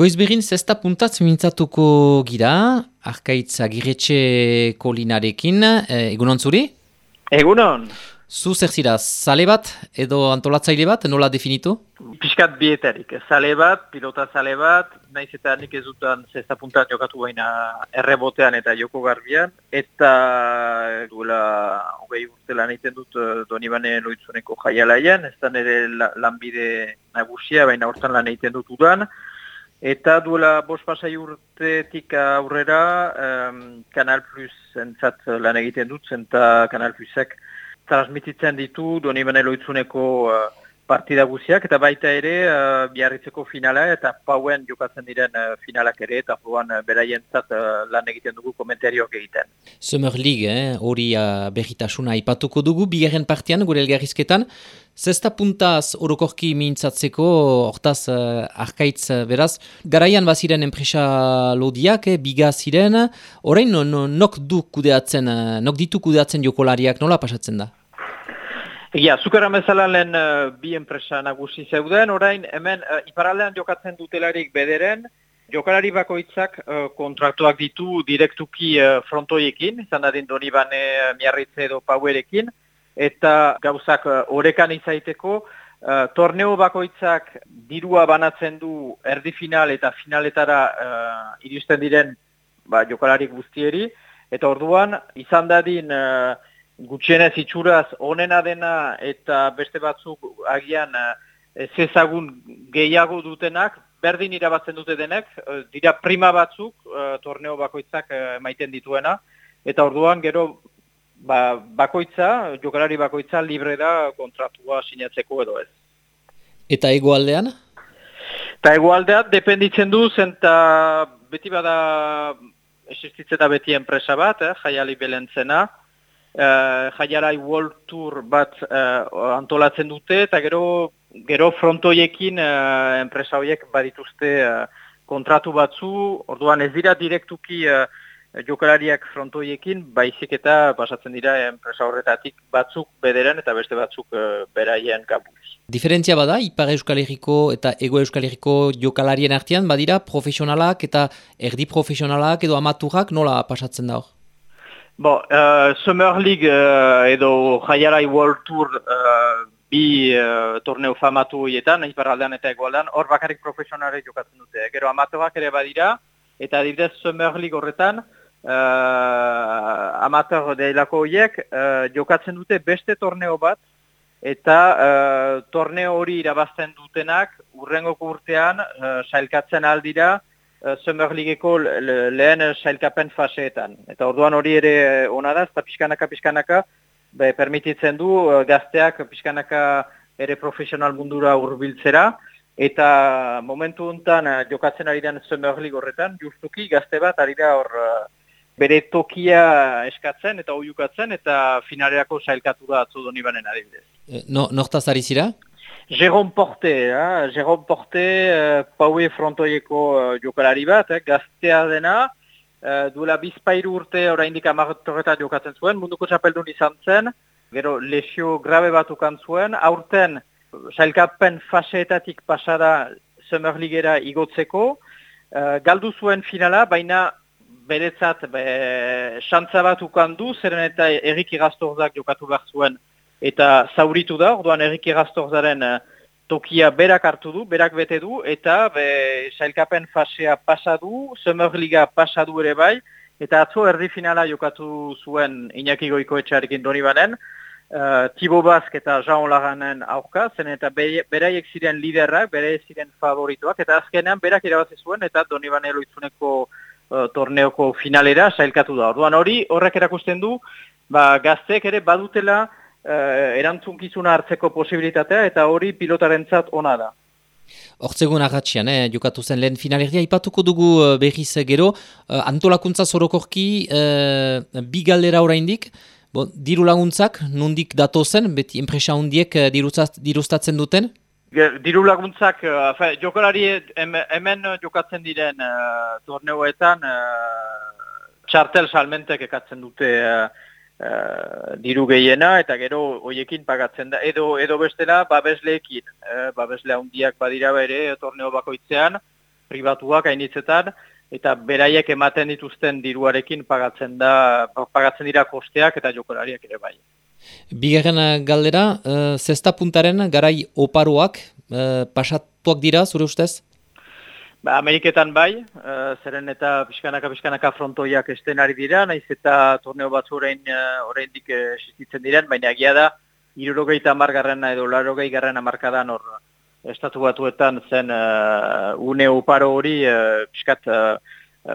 Goizberin zesta puntatz mintzatuko gira, arkaitza giretxe kolinarekin, e, egunon zuri? Egunon. Zu zer zira, zale bat edo antolatzaile bat, nola definitu? Piskat bietarik, zale bat, pilota zale bat, naiz eta nik ez dutan zesta puntat jokatu baina errebotean eta joko garbian, eta duela hogei urte lan egiten dut eh, doni loitzuneko jaialaian, ez da nire lanbide nagusia, baina hortan lan egiten dut udan, Eta duela bost pasai urtetik aurrera um, Kanal Plus entzat lan egiten dut, zenta Kanal Plusek transmititzen ditu doni beneloitzuneko uh, partida guziak, eta baita ere uh, biarritzeko finala eta pauen jokatzen diren uh, finalak ere, eta joan uh, beraientzat uh, lan egiten dugu komentarioak egiten. Summer League, eh? hori uh, berritasuna ipatuko dugu, bigarren partian gure elgarrizketan, Zesta puntaz orokorki mintzatzeko, hortaz uh, arkaitz uh, beraz, garaian baziren enpresa lodiak, eh, biga ziren, orain no, no, nok du kudeatzen, uh, nok ditu kudeatzen jokolariak, nola pasatzen da? Egia, zukera mezala lehen uh, bi enpresa nagusi zeuden, orain hemen uh, iparaldean jokatzen dutelarik bederen, jokalari bakoitzak uh, kontraktuak ditu direktuki uh, frontoiekin, izan dadin doni bane uh, miarritze edo pauerekin, eta gauzak uh, orekan izaiteko, uh, torneo bakoitzak dirua banatzen du erdi final eta finaletara uh, iristen diren ba, jokalarik guztieri, eta orduan izan dadin uh, gutxienez itxuraz onena dena eta beste batzuk agian uh, zezagun gehiago dutenak, berdin irabatzen dute denek, dira prima batzuk torneo bakoitzak emaiten dituena, eta orduan gero ba, bakoitza, jokalari bakoitza libre da kontratua sinatzeko edo ez. Eta egoaldean? Eta egoaldean dependitzen du zenta beti bada existitzen da beti enpresa bat, eh, jaiali belentzena, eh, jaialai World Tour bat eh, antolatzen dute eta gero gero frontoiekin eh, enpresa horiek badituzte eh, kontratu batzu, orduan ez dira direktuki eh, jokalariak frontoiekin, baizik eta pasatzen dira enpresa horretatik batzuk bederen eta beste batzuk uh, beraien kapuz. Diferentzia bada, Ipar Euskal Herriko eta Ego Euskal Herriko jokalarien artean, badira profesionalak eta erdi profesionalak edo amaturak nola pasatzen da hor? Bo, uh, Summer League uh, edo Jaiarai World Tour uh, bi uh, torneo famatu hietan, Ipar aldean eta Egoaldean, hor bakarrik profesionalek jokatzen dute. Gero amatuak ere badira, eta adibidez Summer League horretan, uh, amateur deilako horiek uh, jokatzen dute beste torneo bat eta uh, torneo hori irabazten dutenak urrengo urtean uh, sailkatzen aldira Summer Leagueko lehen sailkapen faseetan. Eta orduan hori ere ona da, eta pixkanaka pixkanaka be, permititzen du gazteak pixkanaka ere profesional mundura urbiltzera. Eta momentu honetan jokatzen ari den Summer League horretan, justuki gazte bat ari da hor bere tokia eskatzen eta oiukatzen eta finalerako sailkatu da atzo doni banen adibidez. Eh, no, Nortaz ari zira? Jérôme Porte, eh? Jérôme Porte, uh, Paue frontoieko uh, jokalari bat, eh? gaztea dena, uh, duela bizpairu urte oraindik amartorretan jokatzen zuen, munduko txapeldun izan zen, gero lesio grabe bat ukan zuen, aurten sailkapen faseetatik pasada Summer Ligera igotzeko, uh, galdu zuen finala, baina beretzat be, xantza bat ukandu, zeren eta errik Gastorzak jokatu behar zuen eta zauritu da, orduan errik Gastorzaren uh, tokia berak hartu du, berak bete du, eta be, sailkapen fasea pasadu, Summerliga pasadu ere bai, eta atzo erdi finala jokatu zuen Iñaki Goikoetxarekin doni banen, uh, Tibo Bask eta Jean Laganen aurka, zen eta beraiek ziren liderrak, beraiek ziren favorituak, eta azkenean berak irabazi zuen, eta doni banelo itzuneko uh, torneoko finalera sailkatu da. Orduan hori horrek erakusten du ba, gazteek ere badutela erantzunkizuna hartzeko posibilitatea eta hori pilotarentzat ona da. Hortzegun agatxian, eh, jokatu zen lehen finalerdia, ipatuko dugu uh, behiz gero, uh, antolakuntza zorokorki uh, bi galdera oraindik, Bo, diru laguntzak, nundik datozen, beti enpresa hundiek dirustatzen duten? Diru laguntzak, uh, jokalari hemen jokatzen diren uh, torneoetan uh, txartel salmentek ekatzen dute uh, uh, diru gehiena eta gero hoiekin pagatzen da. Edo, edo bestela babesleekin, uh, babesle handiak badira bere torneo bakoitzean, pribatuak hainitzetan, eta beraiek ematen dituzten diruarekin pagatzen da pagatzen dira kosteak eta jokolariak ere bai. Bigarren galdera, uh, zesta puntaren garai oparoak uh, pasatuak dira, zure ustez? Ba, Ameriketan bai, uh, zeren eta pixkanaka-pixkanaka frontoiak esten ari dira, naiz eta torneo batzu orain, uh, orain dik existitzen diren, baina egia da, irurogeita amargarrena edo larogei garrena markadan hor estatu batuetan zen uh, une oparo hori uh, piskat uh,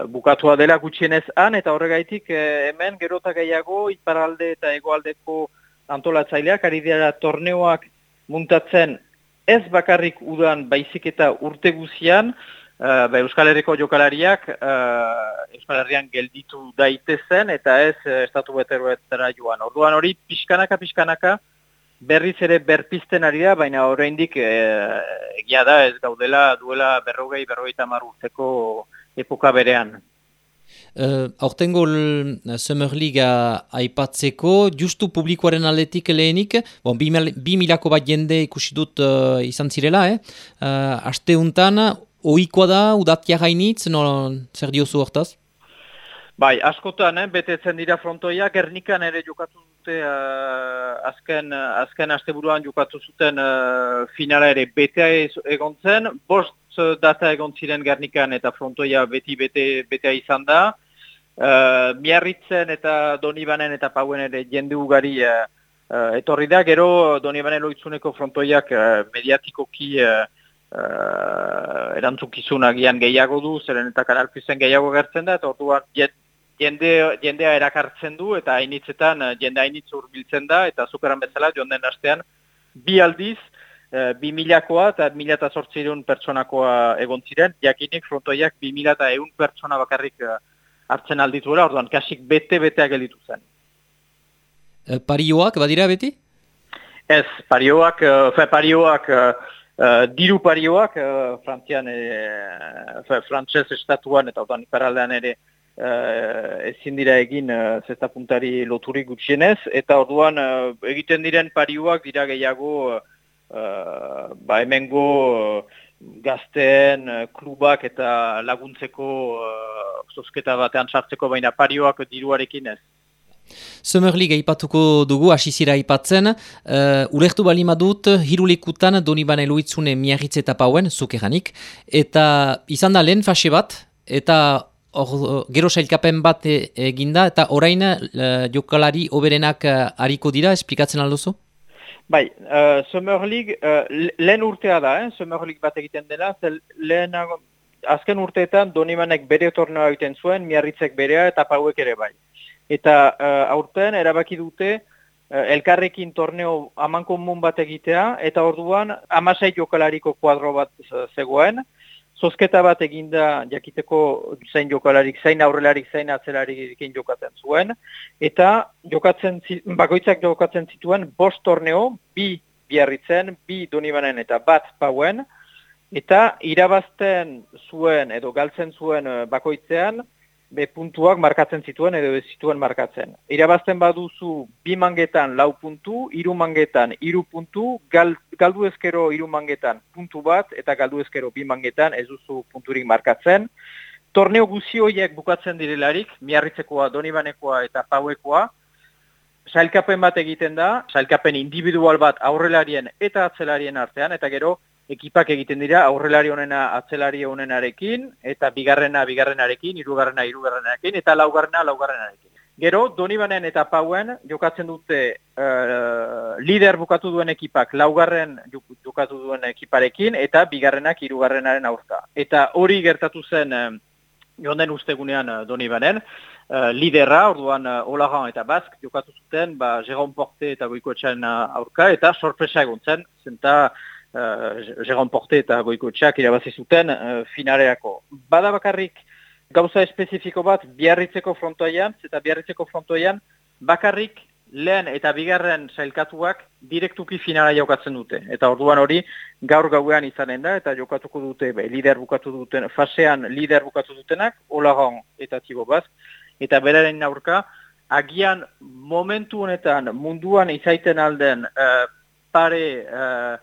bukatua dela gutxienez han, eta horregaitik uh, hemen gerota gehiago iparalde eta egoaldeko antolatzaileak ari dira torneoak muntatzen ez bakarrik udan baizik eta urte guzian, uh, ba, Euskal Herriko jokalariak uh, Euskal Herrian gelditu daitezen eta ez uh, estatu beteruetara joan. Orduan hori pixkanaka-pixkanaka, berriz ere berpizten ari da, baina oraindik e, egia da ez gaudela duela berrogei, berrogei tamar urteko epoka berean. Uh, aurtengo Summer Liga aipatzeko, justu publikoaren aldetik lehenik, bon, bi, bi milako bat jende ikusi dut uh, izan zirela, eh? Uh, aste oikoa da, udatia gainitz, no, zer diozu hortaz? Bai, askotan, eh, betetzen dira frontoia, Gernikan ere jokatu dute uh, azken, azken asteburuan jokatu zuten uh, finala ere betea egon zen, bost data egon ziren Gernikan eta frontoia beti bete, betea izan da. Uh, miarritzen eta Donibanen eta Pauen ere jende ugari uh, etorri da, gero Donibanen loitzuneko frontoiak uh, mediatikoki uh, uh, erantzukizun agian gehiago du, zeren eta kanalpizen gehiago gertzen da, eta orduan jende, jendea erakartzen du eta hainitzetan eh, jende hainitz urbiltzen da eta superan bezala joan den astean bi aldiz e, bi milakoa eta mila eta sortzirun pertsonakoa egon ziren, jakinik frontoiak bi mila eta egun pertsona bakarrik eh, hartzen aldituela, orduan kasik bete-beteak gelditu zen. parioak, badira beti? Ez, parioak, fe, parioak, diru parioak, frantzian, fe, frantzez estatuan eta orduan iparaldean ere, uh, ezin dira egin uh, zesta puntari loturi gutxienez, eta orduan uh, egiten diren pariuak dira gehiago uh, ba hemengo uh, gazten klubak eta laguntzeko uh, zosketa batean sartzeko baina parioak diruarekin ez. Summer League aipatuko dugu, asizira aipatzen. Uh, Urehtu bali madut, hirulekutan Donibane Luitzune miarritze eta pauen, zukeranik. Eta izan da lehen fase bat, eta or, gero sailkapen bat e, eginda, eta orain uh, jokalari oberenak uh, hariko dira, esplikatzen alduzu? Bai, uh, Summer League, uh, lehen urtea da, eh? Summer League bat egiten dela, lehen azken urteetan Donimanek bere torneo egiten zuen, miarritzek berea eta pauek ere bai. Eta uh, aurten erabaki dute uh, elkarrekin torneo amankomun bat egitea, eta orduan amasei jokalariko kuadro bat zegoen, Zozketa bat eginda jakiteko zein jokalarik, zein aurrelarik, zein atzelarik jokatzen zuen. Eta jokatzen, bakoitzak jokatzen zituen bost torneo, bi biarritzen, bi donibanen eta bat pauen. Eta irabazten zuen edo galtzen zuen eh, bakoitzean, be puntuak markatzen zituen edo ez zituen markatzen. Irabazten baduzu bi mangetan lau puntu, hiru mangetan hiru puntu, gal, galdu ezkero hiru mangetan puntu bat eta galdu ezkero bi mangetan ez duzu punturik markatzen. Torneo guzi horiek bukatzen direlarik, miarritzekoa, donibanekoa eta pauekoa, sailkapen bat egiten da, sailkapen individual bat aurrelarien eta atzelarien artean, eta gero ekipak egiten dira aurrelari honena atzelari honenarekin eta bigarrena bigarrenarekin, hirugarrena hirugarrenarekin eta laugarrena laugarrenarekin. Gero Donibanen eta Pauen jokatzen dute uh, lider bukatu duen ekipak laugarren jokatu duen ekiparekin eta bigarrenak hirugarrenaren aurka. Eta hori gertatu zen uh, joan den ustegunean uh, Donibanen, uh, liderra, orduan uh, eta Bask jokatu zuten, ba, Jérôme Porte eta Goikoetxan uh, aurka, eta sorpresa egon zen, zenta uh, Jeron Porte eta goiko txak irabazi zuten uh, finareako. Bada bakarrik gauza espezifiko bat biarritzeko frontoian, eta biarritzeko frontoian bakarrik lehen eta bigarren sailkatuak direktuki finala jokatzen dute. Eta orduan hori gaur gauean izanen da, eta jokatuko dute, be, lider bukatu duten, fasean lider bukatu dutenak, Olaron eta Tibo Bask, eta beraren aurka, agian momentu honetan munduan izaiten alden uh, pare uh,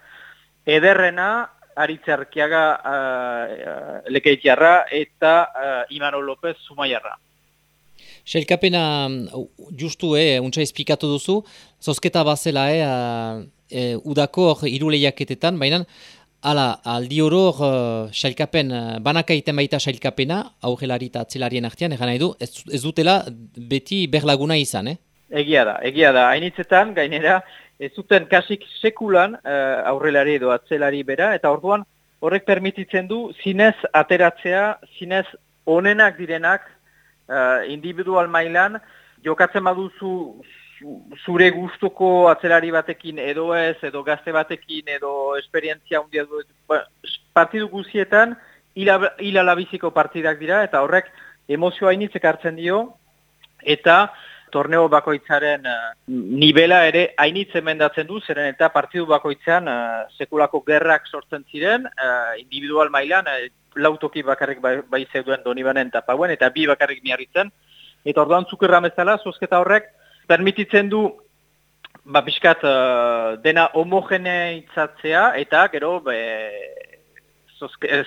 ederrena Aritzarkiaga uh, lekeitiarra eta uh, Imano López Zumaiarra. Sailkapena justu, eh, untsa espikatu duzu, zozketa bazela, eh, uh, udako iruleiaketetan, baina Hala, aldi oro uh, sailkapen, uh, banaka iten baita sailkapena, aurrelari eta atzelarien artean, egan nahi du, ez, ez dutela beti berlaguna izan, eh? Egia da, egia da. Hainitzetan, gainera, ez zuten kasik sekulan uh, aurrelari edo atzelari bera, eta orduan horrek permititzen du zinez ateratzea, zinez onenak direnak uh, individual mailan, jokatzen baduzu zure gustuko atzelari batekin edo ez, edo gazte batekin, edo esperientzia hundia du, ba, partidu guzietan, hilalabiziko partidak dira, eta horrek emozioa initzek hartzen dio, eta torneo bakoitzaren uh, nivela ere hainitz emendatzen du, zeren eta partidu bakoitzean uh, sekulako gerrak sortzen ziren, uh, individual mailan, uh, lautoki bakarrik bai, bai zeuduen donibanen eta pauen, eta bi bakarrik miarritzen, eta orduan zukerra mezala, zozketa horrek, permititzen du ba, biskat, uh, dena homogeneitzatzea eta gero be,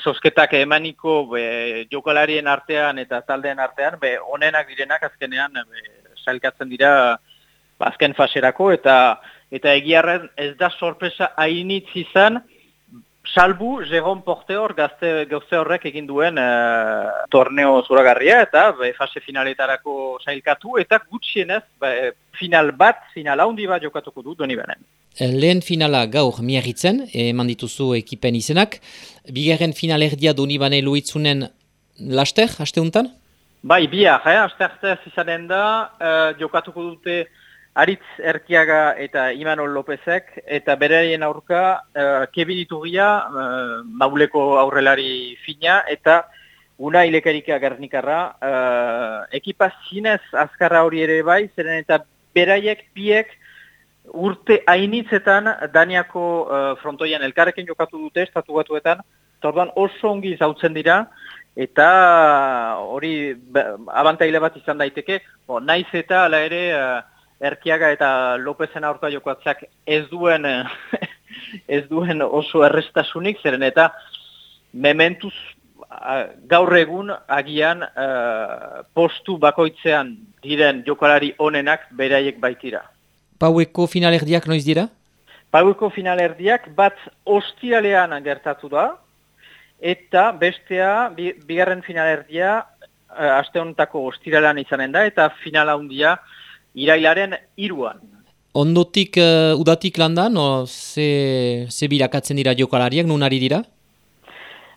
zosketak emaniko be, jokalarien artean eta taldeen artean be, onenak direnak azkenean be, sailkatzen dira ba, azken faserako eta eta egiarren ez da sorpresa hainitz izan salbu Jeron Porteor gazte gauze horrek egin duen uh, torneo zuragarria eta be, fase finaletarako sailkatu eta gutxienez be, final bat, final handi bat jokatuko du doni benen. Eh, lehen finala gaur miarritzen, eman dituzu ekipen izenak. Bigarren final erdia doni bane luitzunen laster, haste untan? Bai, biak, eh? haste arte izanen da, uh, jokatuko dute Aritz Erkiaga eta Imanol Lopezek, eta berarien aurka uh, Kevin Iturria, uh, mauleko aurrelari fina, eta una ilekarika garnikarra. Uh, ekipa zinez azkarra hori ere bai, zeren eta beraiek biek urte hainitzetan Daniako uh, frontoian elkarrekin jokatu dute, estatu batuetan, torban oso ongi zautzen dira, eta hori abantaile bat izan daiteke, bo, naiz eta ala ere... Erkiaga eta Lopezen aurka jokoatzak ez duen ez duen oso errestasunik, zeren eta mementuz gaur egun agian postu bakoitzean diren jokalari onenak beraiek baitira. Paueko finalerdiak noiz dira? Paueko finalerdiak bat ostiralean gertatu da, eta bestea, bigarren finalerdia, uh, aste honetako ostiralean izanen da, eta finala handia, irailaren iruan. Ondotik, uh, udatik landan, no, ze, ze birakatzen dira jokalariak, nun ari dira?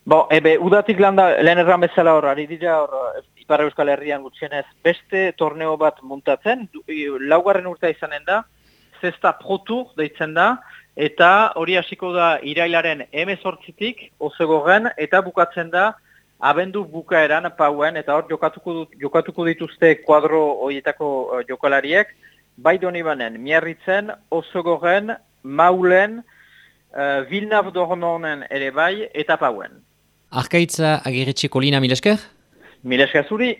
Bo, ebe, udatik landa, lehen erran bezala hor, ari dira hor, Iparra Euskal Herrian gutxienez, beste torneo bat muntatzen, laugarren urtea izanen da, zesta protur deitzen da, eta hori hasiko da irailaren emezortzitik, ozegogen, eta bukatzen da, abendu bukaeran pauen, eta hor jokatuko, jokatuko dituzte kuadro horietako uh, jokalariek, bai doni banen, miarritzen, osogoren, maulen, uh, vilnav dormonen ere bai, eta pauen. Arkaitza ageretxe kolina milesker? Milesker zuri.